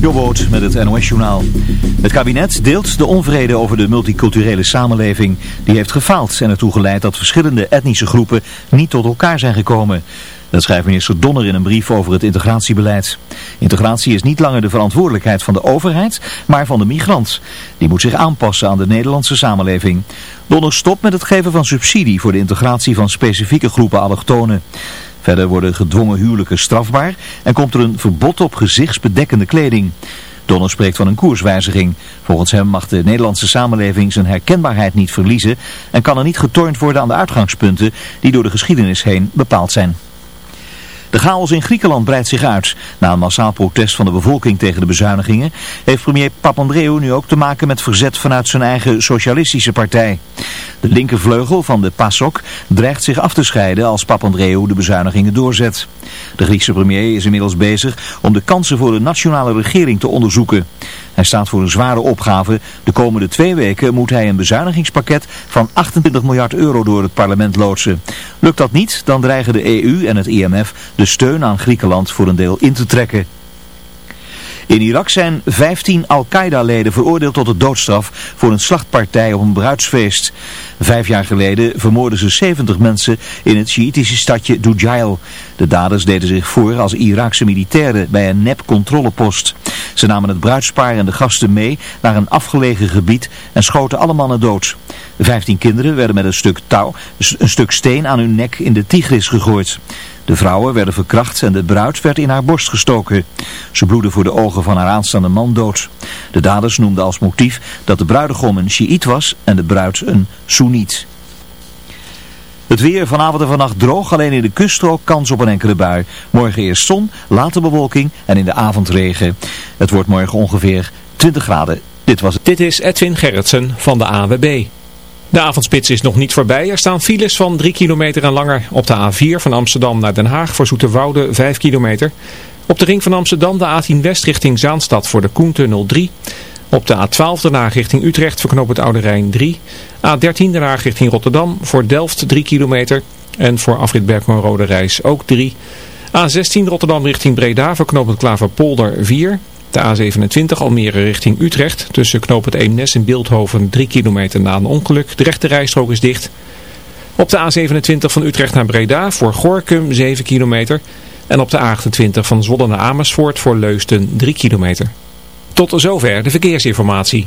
Jobboot met het NOS-journaal. Het kabinet deelt de onvrede over de multiculturele samenleving. Die heeft gefaald en ertoe geleid dat verschillende etnische groepen niet tot elkaar zijn gekomen. Dat schrijft minister Donner in een brief over het integratiebeleid. Integratie is niet langer de verantwoordelijkheid van de overheid, maar van de migrant. Die moet zich aanpassen aan de Nederlandse samenleving. Donner stopt met het geven van subsidie voor de integratie van specifieke groepen allochtonen. Verder worden gedwongen huwelijken strafbaar en komt er een verbod op gezichtsbedekkende kleding. Donner spreekt van een koerswijziging. Volgens hem mag de Nederlandse samenleving zijn herkenbaarheid niet verliezen en kan er niet getornd worden aan de uitgangspunten die door de geschiedenis heen bepaald zijn. De chaos in Griekenland breidt zich uit. Na een massaal protest van de bevolking tegen de bezuinigingen heeft premier Papandreou nu ook te maken met verzet vanuit zijn eigen socialistische partij. De linkervleugel van de PASOK dreigt zich af te scheiden als Papandreou de bezuinigingen doorzet. De Griekse premier is inmiddels bezig om de kansen voor de nationale regering te onderzoeken. Hij staat voor een zware opgave. De komende twee weken moet hij een bezuinigingspakket van 28 miljard euro door het parlement loodsen. Lukt dat niet, dan dreigen de EU en het IMF de steun aan Griekenland voor een deel in te trekken. In Irak zijn 15 Al-Qaeda-leden veroordeeld tot de doodstraf voor een slachtpartij op een bruidsfeest. Vijf jaar geleden vermoorden ze 70 mensen in het Sjiitische stadje Dujail. De daders deden zich voor als Iraakse militairen bij een nep-controlepost. Ze namen het bruidspaar en de gasten mee naar een afgelegen gebied en schoten alle mannen dood. Vijftien kinderen werden met een stuk touw, een stuk steen aan hun nek in de Tigris gegooid. De vrouwen werden verkracht en de bruid werd in haar borst gestoken. Ze bloedde voor de ogen van haar aanstaande man dood. De daders noemden als motief dat de bruidegom een Shiït was en de bruid een Soeniet. Het weer vanavond en vannacht droog, alleen in de kuststrook kans op een enkele bui. Morgen eerst zon, later bewolking en in de avond regen. Het wordt morgen ongeveer 20 graden. Dit was het. Dit is Edwin Gerritsen van de AWB. De avondspits is nog niet voorbij. Er staan files van 3 kilometer en langer op de A4 van Amsterdam naar Den Haag voor Zoeterwoude 5 kilometer. Op de ring van Amsterdam de A10 West richting Zaanstad voor de Koentunnel 3. Op de A12 daarna richting Utrecht verknoop het Oude Rijn 3. A13 daarna richting Rotterdam voor Delft 3 kilometer. En voor Afrit Berkman Rode Reis ook 3. A16 Rotterdam richting Breda verknoop het Klaverpolder 4. De A27 Almere richting Utrecht. Tussen knoop het Eemnes en Beeldhoven 3 kilometer na een ongeluk. De rechte rijstrook is dicht. Op de A27 van Utrecht naar Breda voor Gorkum 7 kilometer. En op de A28 van Zwolle naar Amersfoort voor Leusden 3 kilometer. Tot zover de verkeersinformatie.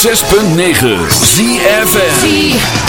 106.9 ZFM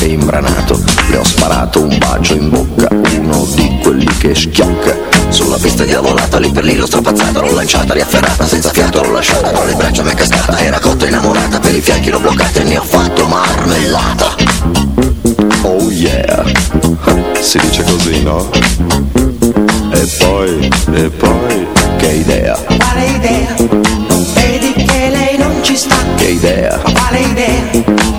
e imbranato Le ho sparato un bacio in bocca, uno di quelli che schiocca Sulla pista diavolata, lì per lì l'ho strappazzata L'ho lanciata, riafferrata, senza fiato l'ho lasciata Tra le braccia mi è cascata, era cotta innamorata Per i fianchi l'ho bloccata e ne ho fatto marmellata Oh yeah, si dice così no? E poi, e poi, che idea, Quale idea? Vedi che lei non ci sta? che idea Quale idea?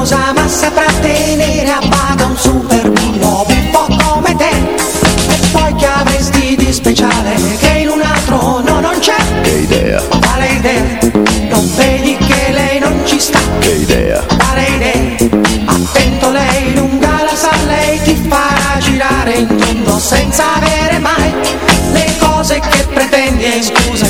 Maliziosa ma saprà tenere a bada un super bullo un po' come te E poi che avresti di speciale che in un altro no non c'è Che idea, Quale idea? Non vedi che lei non ci sta? che idea Quale idea? Attento lei lunga la sa lei ti farà girare in tondo senza avere mai le cose che pretendi e scusa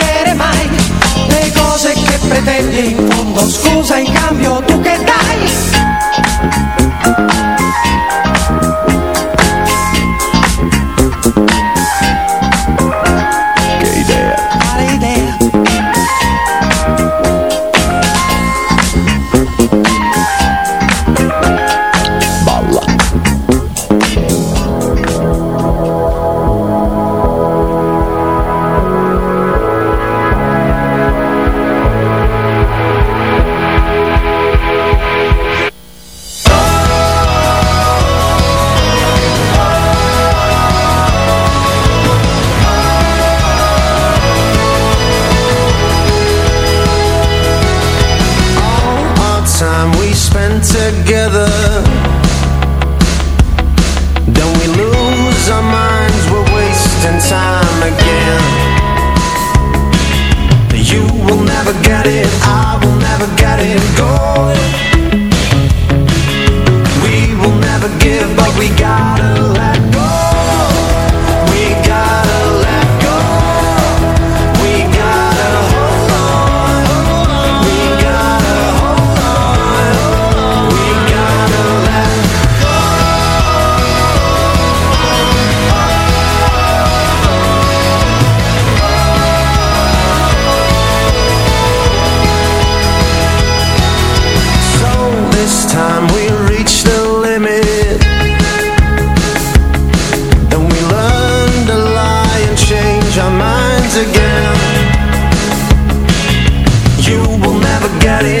cose che pretendi in fondo scusa in cambio tu che dai that is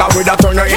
I would have turned it.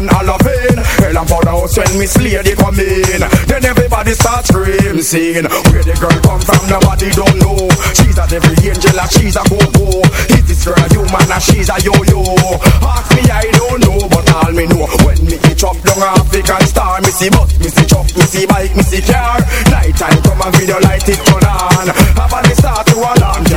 on Halloween. Hell, I'm for the house when Miss Lady come in. Then everybody start screaming, Where the girl come from, nobody don't know. She's a every angel, and she's a go-go. Is this girl human, and she's a yo-yo? Ask me, I don't know, but all me know. When me chop down African star, Missy see bus, me missy truck, me see bike, me car. Night time come and video light it turn on. Have a start to alarm.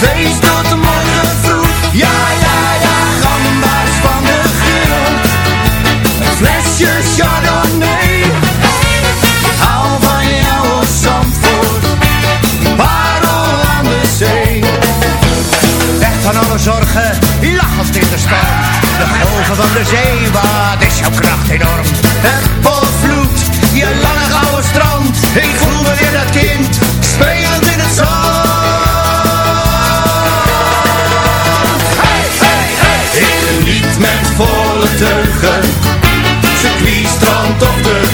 feest tot de morgen vroeg. Ja, ja, ja, gamba's van de grill. flesjes flesje chardonnay. Hou van jouw zandvoort. Parel aan de zee. Weg van alle zorgen, lachend in de storm. De golven van de zee Ze teugen. Circuit, strand of de